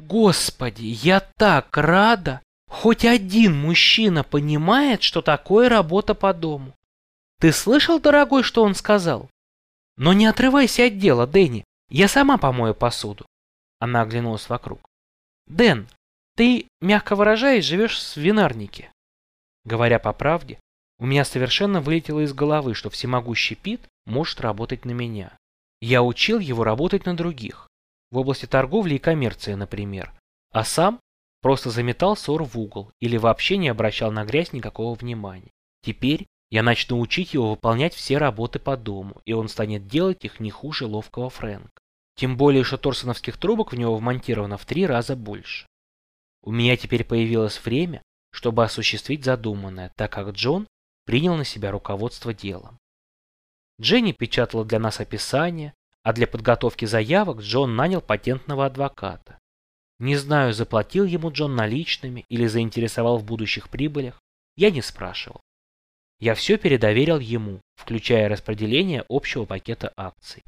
Господи, я так рада! Хоть один мужчина понимает, что такое работа по дому. Ты слышал, дорогой, что он сказал? Но не отрывайся от дела, Дэнни. Я сама помою посуду. Она оглянулась вокруг. Дэн, ты, мягко выражаясь, живешь в свинарнике. Говоря по правде, у меня совершенно вылетело из головы, что всемогущий Пит может работать на меня. Я учил его работать на других, в области торговли и коммерции, например, а сам просто заметал ссор в угол или вообще не обращал на грязь никакого внимания. Теперь я начну учить его выполнять все работы по дому, и он станет делать их не хуже ловкого Фрэнка. Тем более, что торсоновских трубок в него вмонтировано в три раза больше. У меня теперь появилось время, чтобы осуществить задуманное, так как Джон принял на себя руководство делом. Дженни печатала для нас описание, а для подготовки заявок Джон нанял патентного адвоката. Не знаю, заплатил ему Джон наличными или заинтересовал в будущих прибылях, я не спрашивал. Я все передоверил ему, включая распределение общего пакета акций.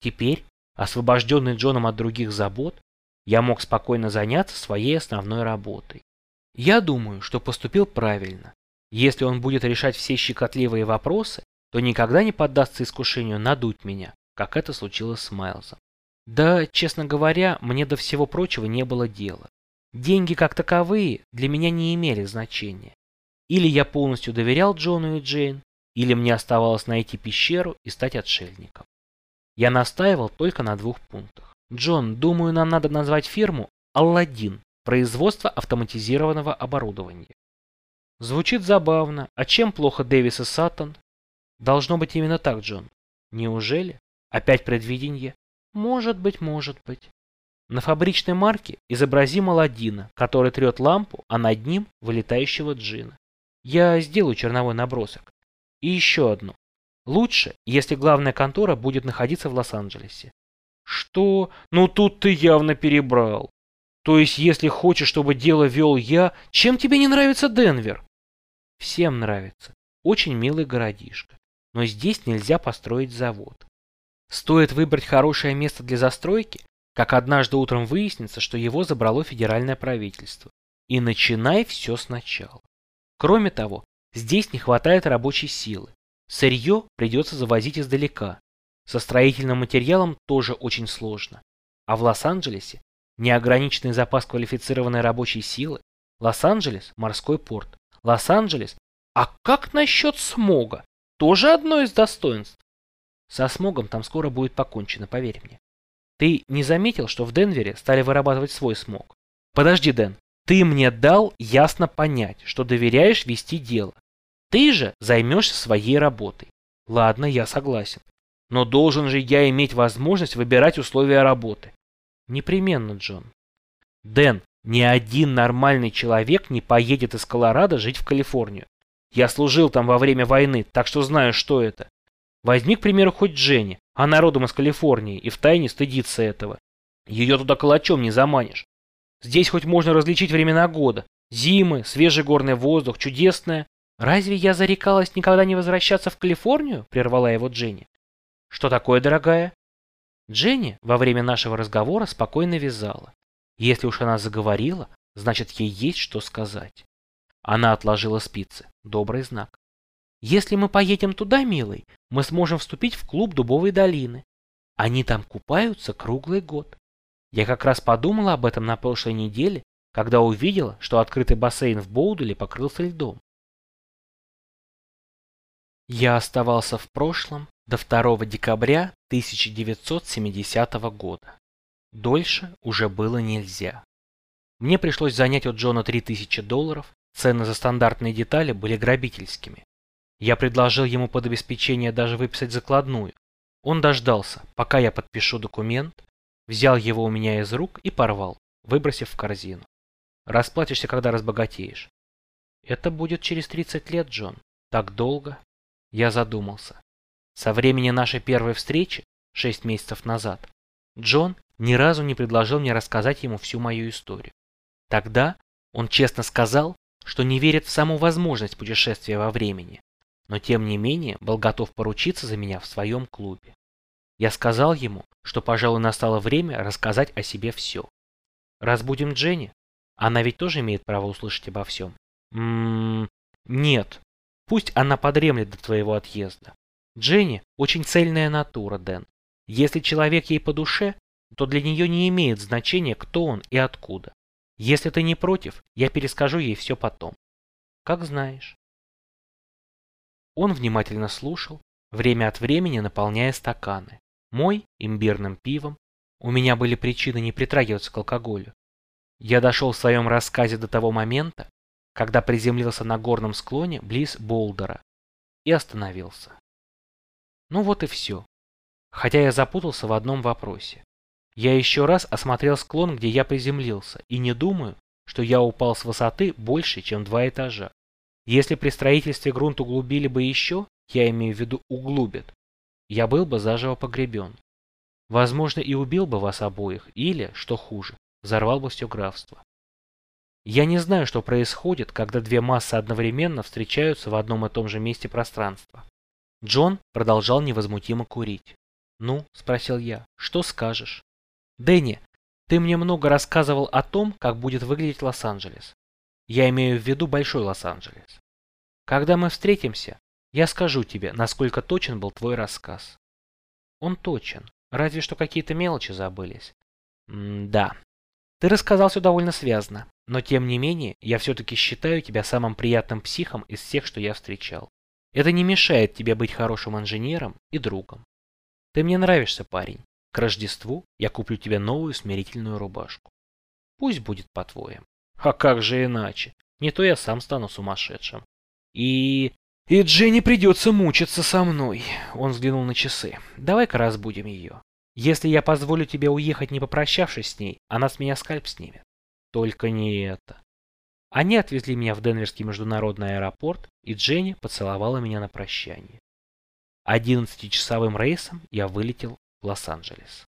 Теперь, освобожденный Джоном от других забот, я мог спокойно заняться своей основной работой. Я думаю, что поступил правильно. Если он будет решать все щекотливые вопросы, то никогда не поддастся искушению надуть меня, как это случилось с Майлзом. Да, честно говоря, мне до всего прочего не было дела. Деньги как таковые для меня не имели значения. Или я полностью доверял Джону и Джейн, или мне оставалось найти пещеру и стать отшельником. Я настаивал только на двух пунктах. Джон, думаю, нам надо назвать фирму «Алладин» производство автоматизированного оборудования. Звучит забавно. А чем плохо Дэвис и Саттон? Должно быть именно так, Джон. Неужели? Опять предвидение? Может быть, может быть. На фабричной марке изобразим Аладдина, который трет лампу, а над ним вылетающего джина. Я сделаю черновой набросок. И еще одно. Лучше, если главная контора будет находиться в Лос-Анджелесе. Что? Ну тут ты явно перебрал. То есть, если хочешь, чтобы дело вел я, чем тебе не нравится Денвер? Всем нравится. Очень милый городишко. Но здесь нельзя построить завод. Стоит выбрать хорошее место для застройки, как однажды утром выяснится, что его забрало федеральное правительство. И начинай все сначала. Кроме того, здесь не хватает рабочей силы. Сырье придется завозить издалека. Со строительным материалом тоже очень сложно. А в Лос-Анджелесе неограниченный запас квалифицированной рабочей силы. Лос-Анджелес – морской порт. Лос-Анджелес. А как насчет смога? Тоже одно из достоинств. Со смогом там скоро будет покончено, поверь мне. Ты не заметил, что в Денвере стали вырабатывать свой смог? Подожди, Дэн. Ты мне дал ясно понять, что доверяешь вести дело. Ты же займешься своей работой. Ладно, я согласен. Но должен же я иметь возможность выбирать условия работы. Непременно, Джон. Дэн, ни один нормальный человек не поедет из Колорадо жить в Калифорнию. Я служил там во время войны, так что знаю, что это. Возьми, к примеру, хоть Дженни, она родом из Калифорнии и втайне стыдится этого. Ее туда калачом не заманишь. Здесь хоть можно различить времена года. Зимы, свежий горный воздух, чудесное. Разве я зарекалась никогда не возвращаться в Калифорнию? Прервала его Дженни. Что такое, дорогая? Дженни во время нашего разговора спокойно вязала. Если уж она заговорила, значит ей есть что сказать. Она отложила спицы. Добрый знак. Если мы поедем туда, милый, мы сможем вступить в клуб Дубовой долины. Они там купаются круглый год. Я как раз подумала об этом на прошлой неделе, когда увидела, что открытый бассейн в Боудуле покрылся льдом. Я оставался в прошлом до 2 декабря 1970 года. Дольше уже было нельзя. Мне пришлось занять у Джона 3000 долларов, цены за стандартные детали были грабительскими. Я предложил ему под обеспечение даже выписать закладную. Он дождался, пока я подпишу документ, взял его у меня из рук и порвал, выбросив в корзину. Расплатишься, когда разбогатеешь. Это будет через 30 лет, Джон. Так долго? Я задумался. Со времени нашей первой встречи, шесть месяцев назад, Джон ни разу не предложил мне рассказать ему всю мою историю. Тогда он честно сказал, что не верит в саму возможность путешествия во времени, но тем не менее был готов поручиться за меня в своем клубе. Я сказал ему, что, пожалуй, настало время рассказать о себе все. Разбудим Дженни? Она ведь тоже имеет право услышать обо всем. Ммм, нет. Пусть она подремлет до твоего отъезда. Дженни очень цельная натура, Дэн. Если человек ей по душе, то для нее не имеет значения, кто он и откуда. Если ты не против, я перескажу ей все потом. Как знаешь. Он внимательно слушал, время от времени наполняя стаканы. Мой имбирным пивом. У меня были причины не притрагиваться к алкоголю. Я дошел в своем рассказе до того момента, когда приземлился на горном склоне близ Болдера и остановился. Ну вот и все. Хотя я запутался в одном вопросе. Я еще раз осмотрел склон, где я приземлился, и не думаю, что я упал с высоты больше, чем два этажа. Если при строительстве грунт углубили бы еще, я имею в виду углубят, я был бы заживо погребен. Возможно, и убил бы вас обоих, или, что хуже, взорвал бы все графство. Я не знаю, что происходит, когда две массы одновременно встречаются в одном и том же месте пространства. Джон продолжал невозмутимо курить. «Ну?» – спросил я. «Что скажешь?» «Дэнни, ты мне много рассказывал о том, как будет выглядеть Лос-Анджелес. Я имею в виду Большой Лос-Анджелес. Когда мы встретимся, я скажу тебе, насколько точен был твой рассказ». «Он точен. Разве что какие-то мелочи забылись». М «Да. Ты рассказал все довольно связно, но тем не менее, я все-таки считаю тебя самым приятным психом из всех, что я встречал. Это не мешает тебе быть хорошим инженером и другом. Ты мне нравишься, парень. К Рождеству я куплю тебе новую смирительную рубашку. Пусть будет по-твоему. А как же иначе? Не то я сам стану сумасшедшим. И... И Дженни придется мучиться со мной. Он взглянул на часы. Давай-ка разбудим ее. Если я позволю тебе уехать, не попрощавшись с ней, она с меня скальп снимет. Только не это. Они отвезли меня в Денверский международный аэропорт, и Дженни поцеловала меня на прощание. Одиннадцатичасовым рейсом я вылетел в Лос-Анджелес.